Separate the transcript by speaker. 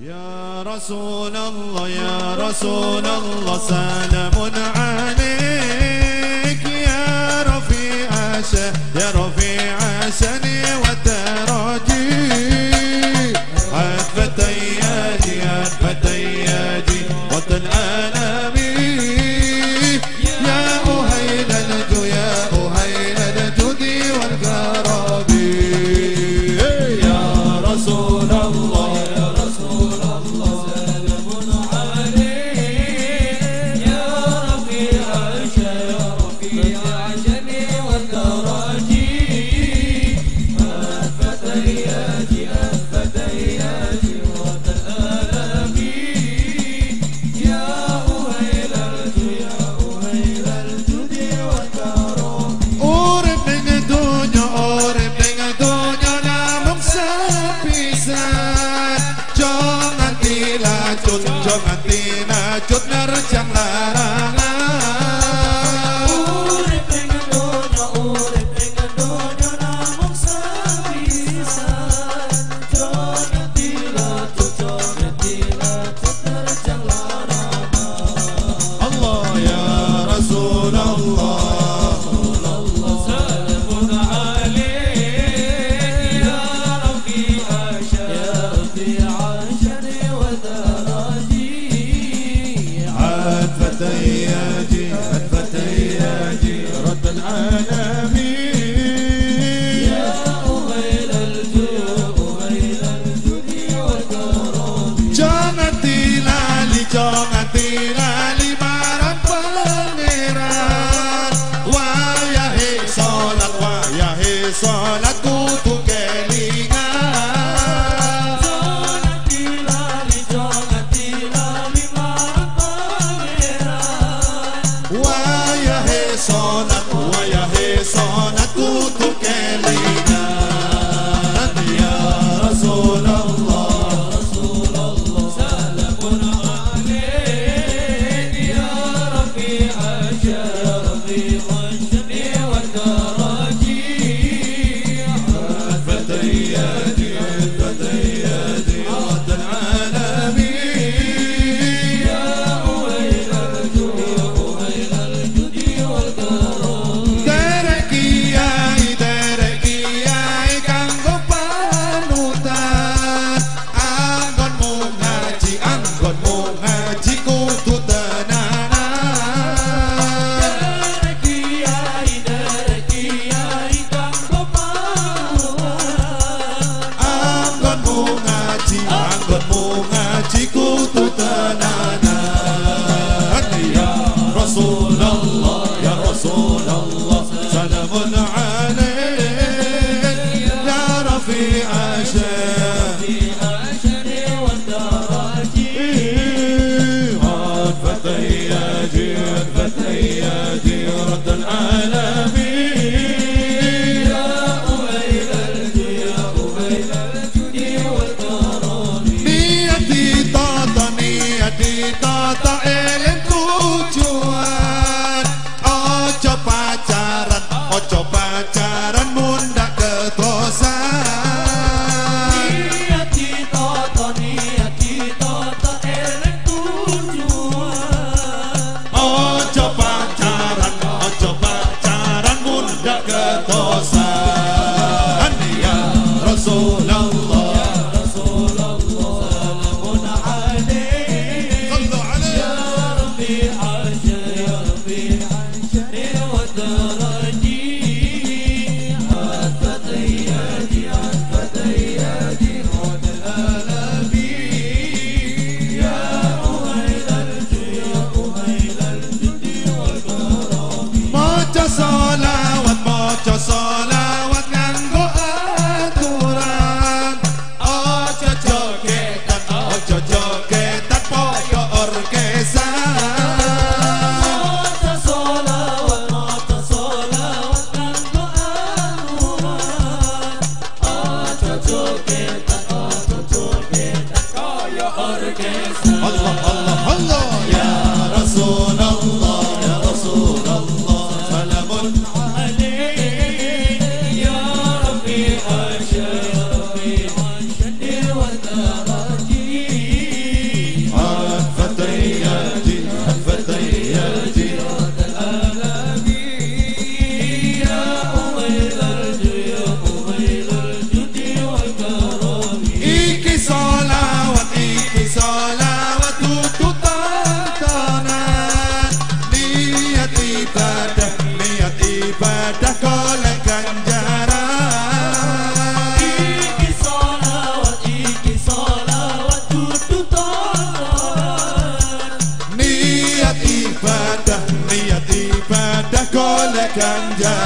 Speaker 1: يا رسول الله يا رسول الله سلام sisan jangan tilacut jangan tilacut nerjang
Speaker 2: cadeia ناجي
Speaker 1: أثبت أيادي رد
Speaker 2: the ganja.